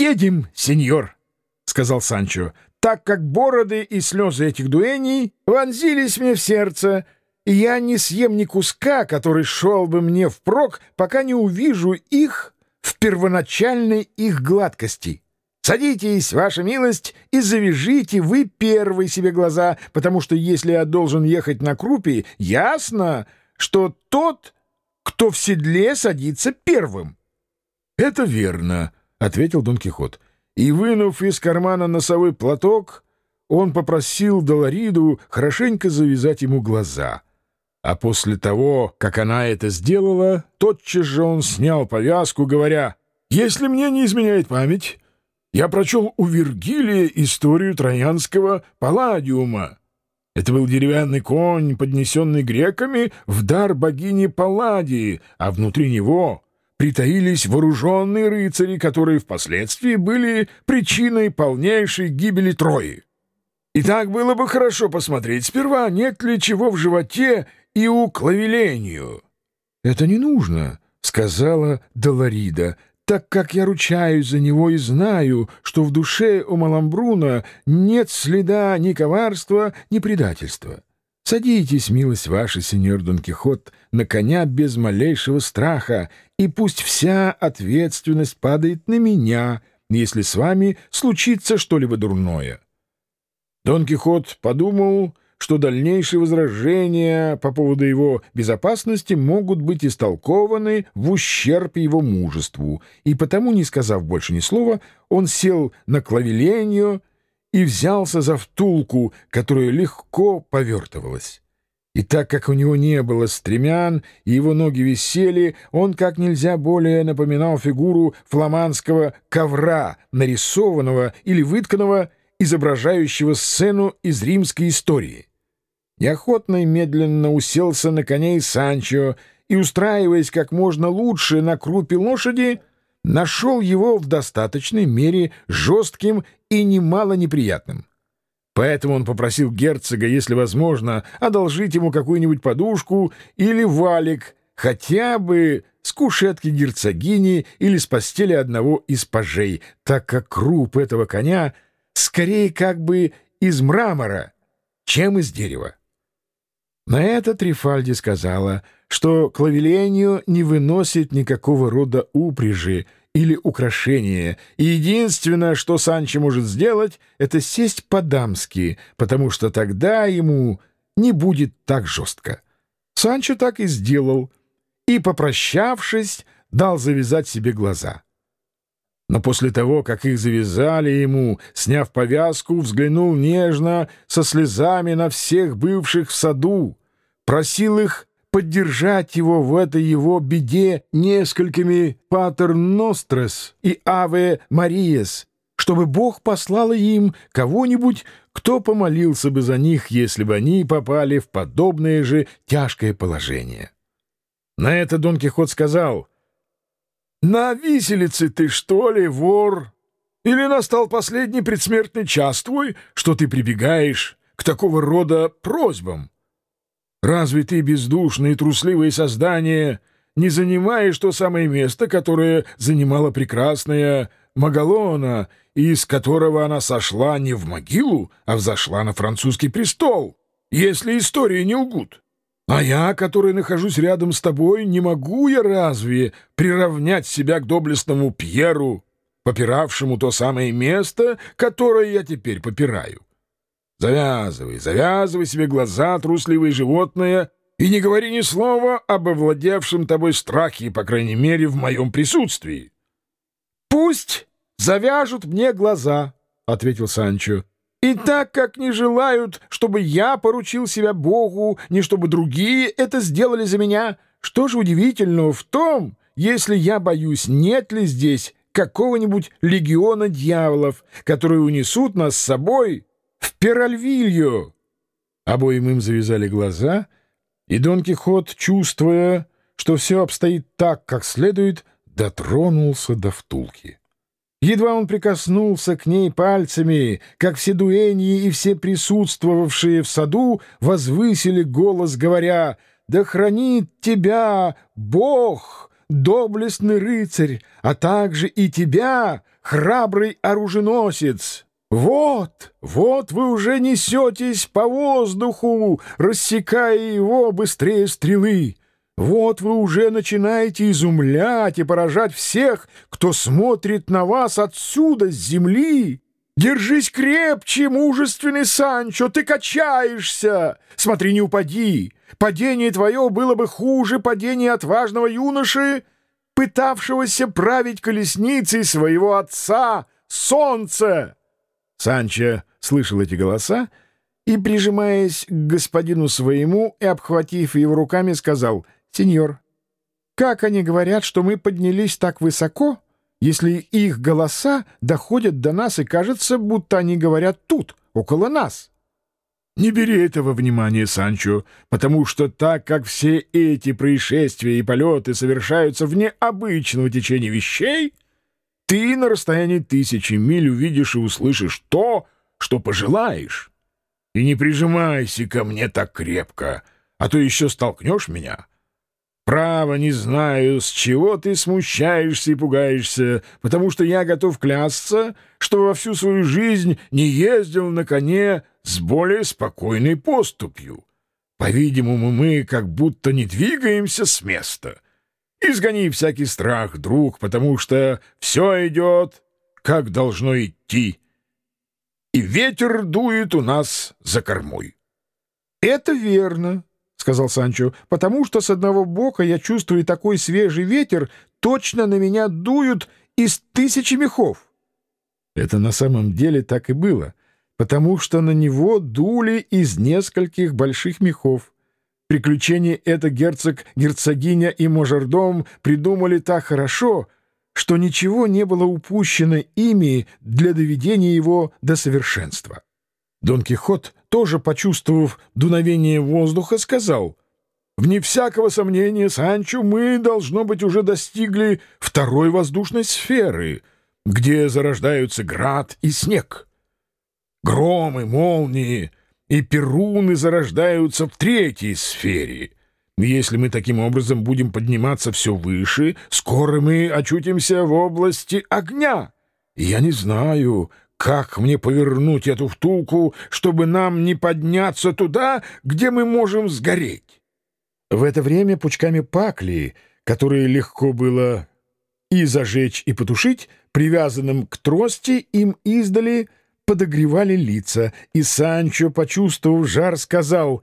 «Едем, сеньор», — сказал Санчо, «так как бороды и слезы этих дуэней вонзились мне в сердце, и я не съем ни куска, который шел бы мне впрок, пока не увижу их в первоначальной их гладкости». Садитесь, ваша милость, и завяжите вы первые себе глаза, потому что если я должен ехать на крупе, ясно, что тот, кто в седле, садится первым. — Это верно, — ответил Дон Кихот. И, вынув из кармана носовой платок, он попросил Долориду хорошенько завязать ему глаза. А после того, как она это сделала, тотчас же он снял повязку, говоря, «Если мне не изменяет память...» я прочел у Вергилия историю троянского палладиума. Это был деревянный конь, поднесенный греками в дар богини Палладии, а внутри него притаились вооруженные рыцари, которые впоследствии были причиной полнейшей гибели Трои. И так было бы хорошо посмотреть сперва, нет ли чего в животе и у Клавелению. — Это не нужно, — сказала Долорида, — так как я ручаюсь за него и знаю, что в душе у Маламбруна нет следа ни коварства, ни предательства. Садитесь, милость ваша, сеньор Дон Кихот, на коня без малейшего страха, и пусть вся ответственность падает на меня, если с вами случится что-либо дурное». Дон Кихот подумал что дальнейшие возражения по поводу его безопасности могут быть истолкованы в ущерб его мужеству, и потому, не сказав больше ни слова, он сел на клавеленью и взялся за втулку, которая легко повертывалась. И так как у него не было стремян, и его ноги висели, он как нельзя более напоминал фигуру фламандского ковра, нарисованного или вытканного, изображающего сцену из римской истории. Неохотно и медленно уселся на коней Санчо и, устраиваясь как можно лучше на крупе лошади, нашел его в достаточной мере жестким и немало неприятным. Поэтому он попросил герцога, если возможно, одолжить ему какую-нибудь подушку или валик, хотя бы с кушетки герцогини или с постели одного из пажей, так как круп этого коня скорее как бы из мрамора, чем из дерева. На это Трифальди сказала, что клавелению не выносит никакого рода упряжи или украшения, и единственное, что Санчо может сделать, это сесть по-дамски, потому что тогда ему не будет так жестко. Санчо так и сделал, и, попрощавшись, дал завязать себе глаза. Но после того, как их завязали ему, сняв повязку, взглянул нежно, со слезами на всех бывших в саду, просил их поддержать его в этой его беде несколькими «Патер Нострес» и «Аве Мариес», чтобы Бог послал им кого-нибудь, кто помолился бы за них, если бы они попали в подобное же тяжкое положение. На это Дон Кихот сказал, «На виселице ты, что ли, вор? Или настал последний предсмертный час твой, что ты прибегаешь к такого рода просьбам?» Разве ты, бездушное и трусливое создание, не занимаешь то самое место, которое занимала прекрасная Магалона, из которого она сошла не в могилу, а взошла на французский престол, если истории не лгут? А я, который нахожусь рядом с тобой, не могу я разве приравнять себя к доблестному Пьеру, попиравшему то самое место, которое я теперь попираю? Завязывай, завязывай себе глаза, трусливое животное, и не говори ни слова об овладевшем тобой страхе, по крайней мере, в моем присутствии. — Пусть завяжут мне глаза, — ответил Санчо. — И так как не желают, чтобы я поручил себя Богу, ни чтобы другие это сделали за меня, что же удивительного в том, если я боюсь, нет ли здесь какого-нибудь легиона дьяволов, которые унесут нас с собой в Перальвилью!» Обоим им завязали глаза, и Дон Кихот, чувствуя, что все обстоит так, как следует, дотронулся до втулки. Едва он прикоснулся к ней пальцами, как все дуэньи и все присутствовавшие в саду возвысили голос, говоря «Да хранит тебя Бог! доблестный рыцарь, а также и тебя, храбрый оруженосец. Вот, вот вы уже несетесь по воздуху, рассекая его быстрее стрелы. Вот вы уже начинаете изумлять и поражать всех, кто смотрит на вас отсюда, с земли. Держись крепче, мужественный Санчо, ты качаешься. Смотри, не упади. Падение твое было бы хуже падения отважного юноши, пытавшегося править колесницей своего отца, солнце. Санчо слышал эти голоса и, прижимаясь к господину своему и обхватив его руками, сказал, «Сеньор, как они говорят, что мы поднялись так высоко, если их голоса доходят до нас и кажется, будто они говорят тут, около нас?» Не бери этого внимания, Санчо, потому что так как все эти происшествия и полеты совершаются вне обычного течения вещей, ты на расстоянии тысячи миль увидишь и услышишь то, что пожелаешь. И не прижимайся ко мне так крепко, а то еще столкнешь меня. Право, не знаю, с чего ты смущаешься и пугаешься, потому что я готов клясться, что во всю свою жизнь не ездил на коне с более спокойной поступью. По-видимому, мы как будто не двигаемся с места». Изгони всякий страх, друг, потому что все идет, как должно идти, и ветер дует у нас за кормой. — Это верно, — сказал Санчо, — потому что с одного бока я чувствую такой свежий ветер, точно на меня дуют из тысячи мехов. Это на самом деле так и было, потому что на него дули из нескольких больших мехов. Приключение это герцог, герцогиня и мажордом придумали так хорошо, что ничего не было упущено ими для доведения его до совершенства. Дон Кихот, тоже почувствовав дуновение воздуха, сказал, «Вне всякого сомнения, Санчо, мы, должно быть, уже достигли второй воздушной сферы, где зарождаются град и снег. Громы, молнии — и перуны зарождаются в третьей сфере. Если мы таким образом будем подниматься все выше, скоро мы очутимся в области огня. Я не знаю, как мне повернуть эту втулку, чтобы нам не подняться туда, где мы можем сгореть. В это время пучками пакли, которые легко было и зажечь, и потушить, привязанным к трости, им издали — подогревали лица, и Санчо, почувствовав жар, сказал,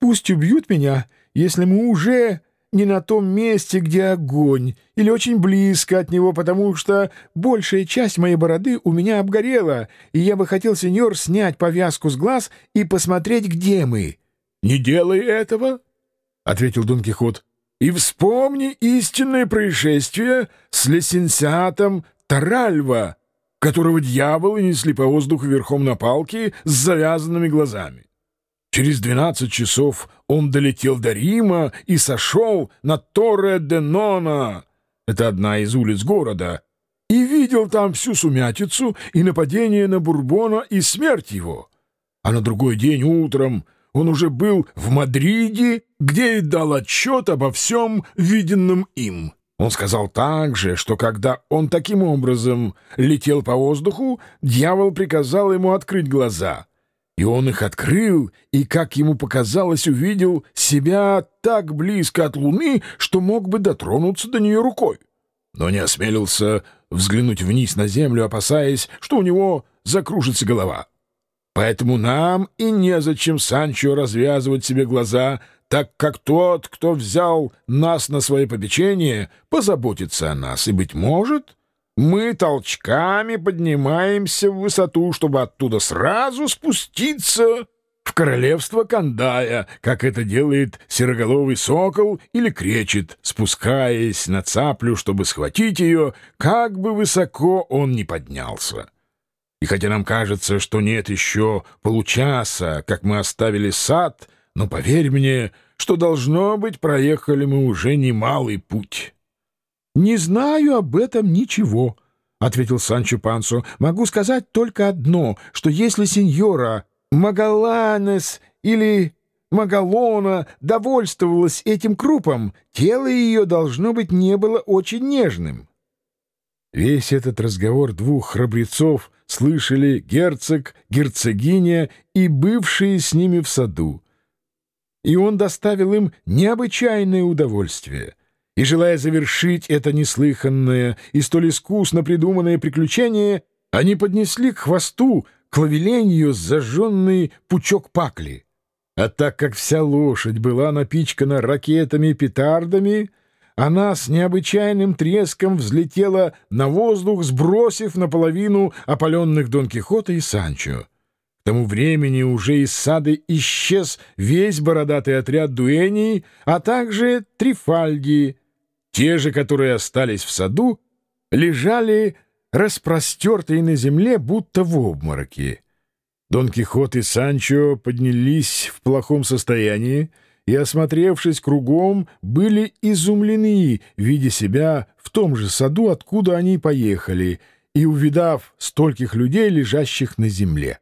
«Пусть убьют меня, если мы уже не на том месте, где огонь, или очень близко от него, потому что большая часть моей бороды у меня обгорела, и я бы хотел, сеньор, снять повязку с глаз и посмотреть, где мы». «Не делай этого», — ответил Дон Кихот, — «и вспомни истинное происшествие с лисенциатом Таральва» которого дьяволы несли по воздуху верхом на палке с завязанными глазами. Через двенадцать часов он долетел до Рима и сошел на Торре-де-Нона, это одна из улиц города, и видел там всю сумятицу и нападение на Бурбона и смерть его. А на другой день утром он уже был в Мадриде, где и дал отчет обо всем виденном им. Он сказал также, что когда он таким образом летел по воздуху, дьявол приказал ему открыть глаза. И он их открыл, и, как ему показалось, увидел себя так близко от луны, что мог бы дотронуться до нее рукой. Но не осмелился взглянуть вниз на землю, опасаясь, что у него закружится голова. Поэтому нам и незачем Санчо развязывать себе глаза, так как тот, кто взял нас на свое попечение, позаботится о нас, и, быть может, мы толчками поднимаемся в высоту, чтобы оттуда сразу спуститься в королевство Кандая, как это делает сероголовый сокол или кречет, спускаясь на цаплю, чтобы схватить ее, как бы высоко он ни поднялся. И хотя нам кажется, что нет еще получаса, как мы оставили сад — но поверь мне, что, должно быть, проехали мы уже немалый путь. — Не знаю об этом ничего, — ответил Санчо Пансо. — Могу сказать только одно, что если сеньора Магаланес или Магалона довольствовалась этим крупом, тело ее, должно быть, не было очень нежным. Весь этот разговор двух храбрецов слышали герцог, герцогиня и бывшие с ними в саду. И он доставил им необычайное удовольствие. И, желая завершить это неслыханное и столь искусно придуманное приключение, они поднесли к хвосту клавеленью зажженный пучок пакли. А так как вся лошадь была напичкана ракетами и петардами, она с необычайным треском взлетела на воздух, сбросив наполовину опаленных Дон Кихота и Санчо. К тому времени уже из сада исчез весь бородатый отряд дуэней, а также трифальги. Те же, которые остались в саду, лежали распростертые на земле, будто в обмороке. Дон Кихот и Санчо поднялись в плохом состоянии и, осмотревшись кругом, были изумлены, видя себя в том же саду, откуда они поехали, и увидав стольких людей, лежащих на земле.